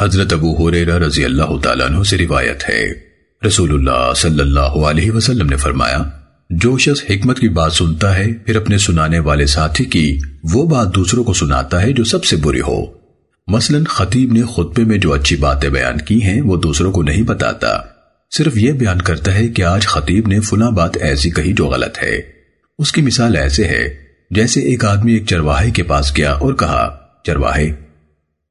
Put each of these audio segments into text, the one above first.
حضرت ابو حریرہ رضی اللہ تعالیٰ عنہ سے روایت ہے۔ رسول اللہ صلی اللہ علیہ وسلم نے فرمایا، جو شخص حکمت کی بات سنتا ہے، پھر اپنے سنانے والے ساتھی کی وہ بات دوسروں کو سناتا ہے جو سب سے بری ہو۔ مثلا خطیب نے خطبے میں جو اچھی باتیں بیان کی ہیں، وہ دوسروں کو نہیں بتاتا۔ صرف یہ بیان کرتا ہے کہ آج خطیب نے فلاں بات ایسی کہی جو غلط ہے۔ اس کی مثال ایسے ہے، جیسے ایک آدمی ایک چرواہے کے پاس گیا اور کہا، چرواہے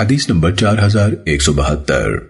حدیث نمبر چار ہزار ایک سو بہتر۔